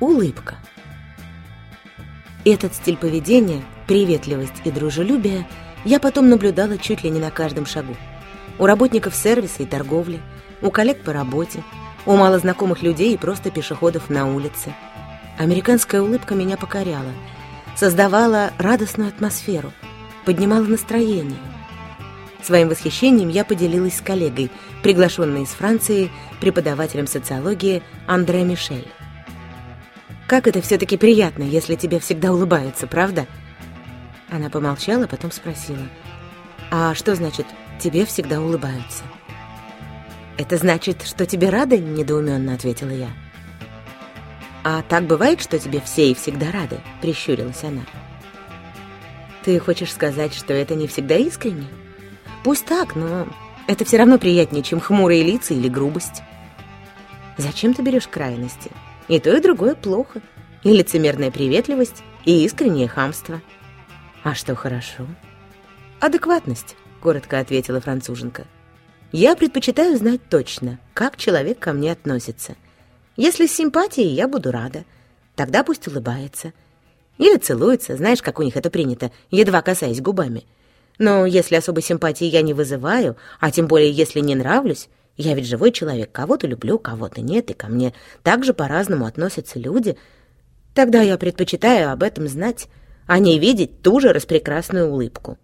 Улыбка. Этот стиль поведения, приветливость и дружелюбие я потом наблюдала чуть ли не на каждом шагу. У работников сервиса и торговли, у коллег по работе, у малознакомых людей и просто пешеходов на улице. Американская улыбка меня покоряла, создавала радостную атмосферу, поднимала настроение. Своим восхищением я поделилась с коллегой, приглашенной из Франции преподавателем социологии Андре Мишель. Как это все-таки приятно, если тебе всегда улыбаются, правда? Она помолчала, потом спросила. А что значит «тебе всегда улыбаются»? «Это значит, что тебе рады?» – недоуменно ответила я. «А так бывает, что тебе все и всегда рады?» – прищурилась она. «Ты хочешь сказать, что это не всегда искренне?» «Пусть так, но это все равно приятнее, чем хмурые лица или грубость». «Зачем ты берешь крайности? И то, и другое плохо. И лицемерная приветливость, и искреннее хамство». «А что хорошо?» «Адекватность», — коротко ответила француженка. Я предпочитаю знать точно, как человек ко мне относится. Если с симпатией, я буду рада. Тогда пусть улыбается. Или целуется, знаешь, как у них это принято, едва касаясь губами. Но если особой симпатии я не вызываю, а тем более если не нравлюсь, я ведь живой человек, кого-то люблю, кого-то нет, и ко мне также по-разному относятся люди, тогда я предпочитаю об этом знать, а не видеть ту же распрекрасную улыбку.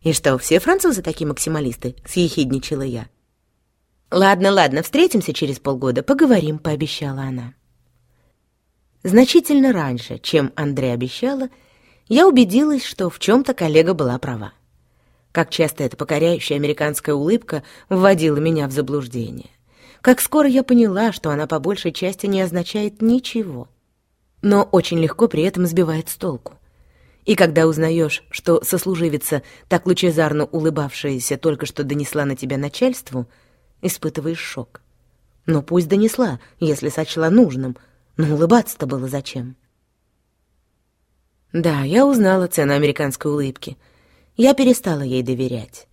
«И что, все французы такие максималисты?» — съехидничала я. «Ладно, ладно, встретимся через полгода, поговорим», — пообещала она. Значительно раньше, чем Андре обещала, я убедилась, что в чем-то коллега была права. Как часто эта покоряющая американская улыбка вводила меня в заблуждение. Как скоро я поняла, что она по большей части не означает ничего, но очень легко при этом сбивает с толку. И когда узнаешь, что сослуживица, так лучезарно улыбавшаяся, только что донесла на тебя начальству, испытываешь шок. Но пусть донесла, если сочла нужным, но улыбаться-то было зачем? Да, я узнала цену американской улыбки. Я перестала ей доверять.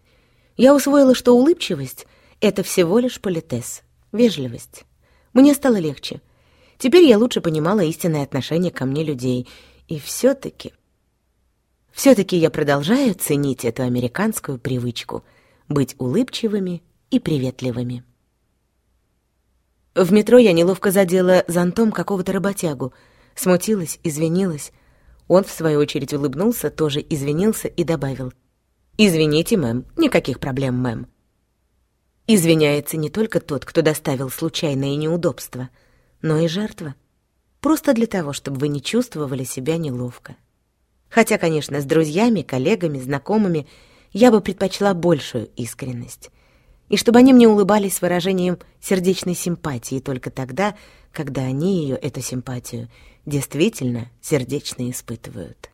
Я усвоила, что улыбчивость — это всего лишь политес, вежливость. Мне стало легче. Теперь я лучше понимала истинное отношение ко мне людей. И все-таки все-таки я продолжаю ценить эту американскую привычку — быть улыбчивыми и приветливыми. В метро я неловко задела зонтом какого-то работягу, смутилась, извинилась. Он, в свою очередь, улыбнулся, тоже извинился и добавил. «Извините, мэм, никаких проблем, мэм». Извиняется не только тот, кто доставил случайное неудобство, но и жертва. Просто для того, чтобы вы не чувствовали себя неловко. Хотя, конечно, с друзьями, коллегами, знакомыми я бы предпочла большую искренность. И чтобы они мне улыбались с выражением сердечной симпатии только тогда, когда они ее, эту симпатию, действительно сердечно испытывают.